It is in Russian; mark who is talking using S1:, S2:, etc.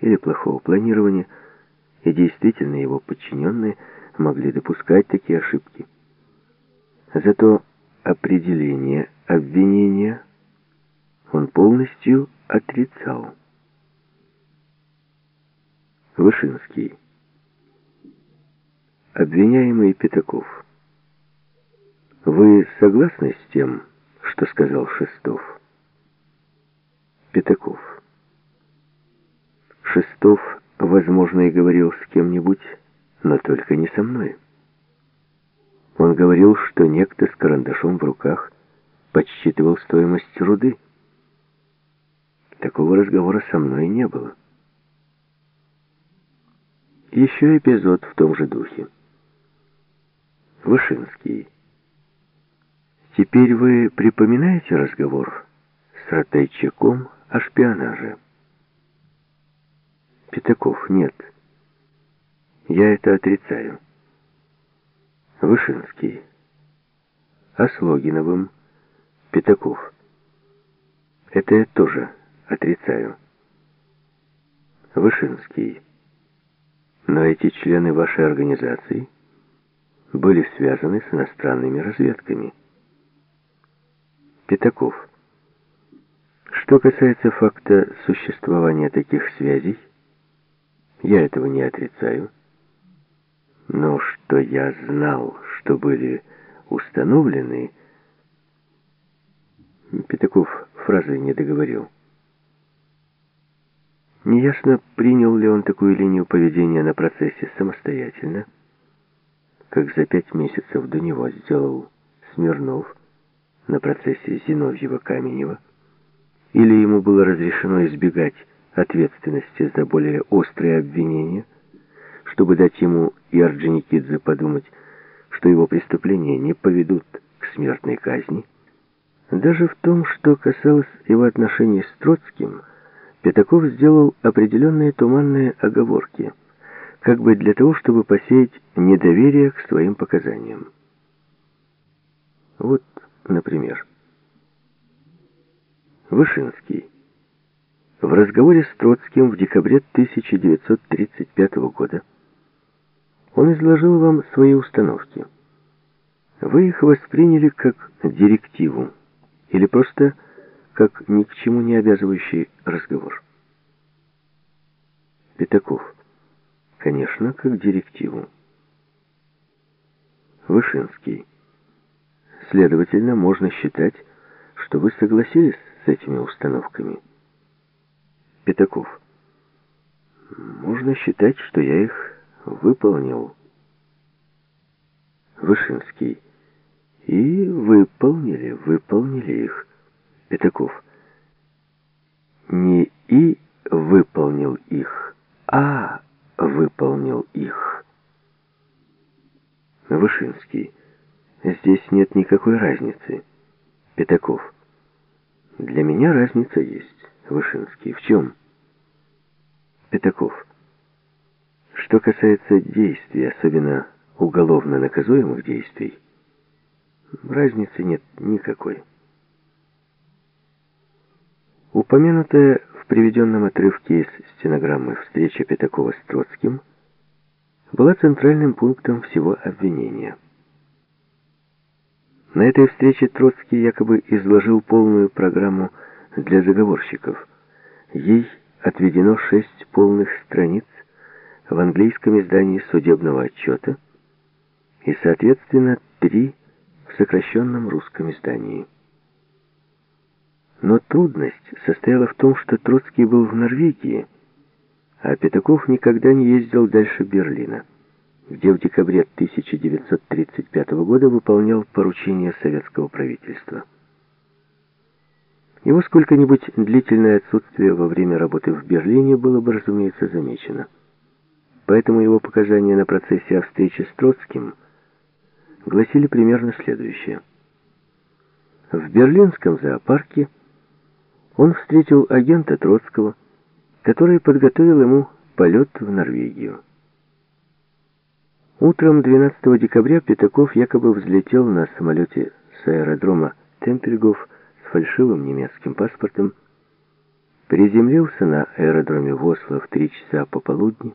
S1: или плохого планирования, и действительно его подчиненные могли допускать такие ошибки. Зато определение обвинения он полностью отрицал. Вышинский. Обвиняемый Пятаков. Вы согласны с тем, что сказал Шестов? Пятаков. Шестов, возможно, и говорил с кем-нибудь, но только не со мной. Он говорил, что некто с карандашом в руках подсчитывал стоимость руды. Такого разговора со мной не было. Еще эпизод в том же духе. Вышинский. Теперь вы припоминаете разговор с Ратайчаком о шпионаже? Пятаков. Нет. Я это отрицаю. Вышинский. А с Логиновым? Пятаков. Это я тоже отрицаю. Вышинский. Но эти члены вашей организации были связаны с иностранными разведками. Пятаков. Что касается факта существования таких связей, я этого не отрицаю. Но что я знал, что были установлены... Пятаков фразы не договорил. Неясно, принял ли он такую линию поведения на процессе самостоятельно, как за пять месяцев до него сделал Смирнов на процессе Зиновьева-Каменева, или ему было разрешено избегать ответственности за более острые обвинения, чтобы дать ему и Орджоникидзе подумать, что его преступления не поведут к смертной казни. Даже в том, что касалось его отношений с Троцким – Пятаков сделал определенные туманные оговорки, как бы для того, чтобы посеять недоверие к своим показаниям. Вот, например, Вышинский в разговоре с Троцким в декабре 1935 года он изложил вам свои установки. Вы их восприняли как директиву или просто как ни к чему не обязывающий разговор. Пятаков. Конечно, как директиву. Вышинский. Следовательно, можно считать, что вы согласились с этими установками. Пятаков. Можно считать, что я их выполнил. Вышинский. И выполнили, выполнили их. Пятаков. Не «и» выполнил их, а выполнил их. Вышинский. Здесь нет никакой разницы. Пятаков. Для меня разница есть. Вышинский. В чем? Пятаков. Что касается действий, особенно уголовно наказуемых действий, разницы нет никакой. Упомянутая в приведенном отрывке из стенограммы встреча Пятакова с Троцким была центральным пунктом всего обвинения. На этой встрече Троцкий якобы изложил полную программу для заговорщиков. Ей отведено шесть полных страниц в английском издании судебного отчета и, соответственно, три в сокращенном русском издании. Но трудность состояла в том, что Троцкий был в Норвегии, а Пятаков никогда не ездил дальше Берлина, где в декабре 1935 года выполнял поручение советского правительства. Его сколько-нибудь длительное отсутствие во время работы в Берлине было бы, разумеется, замечено. Поэтому его показания на процессе о встрече с Троцким гласили примерно следующее. В берлинском зоопарке он встретил агента Троцкого, который подготовил ему полет в Норвегию. Утром 12 декабря Пятаков якобы взлетел на самолете с аэродрома Темпельгоф с фальшивым немецким паспортом приземлился на аэродроме в Осло в три часа пополудни,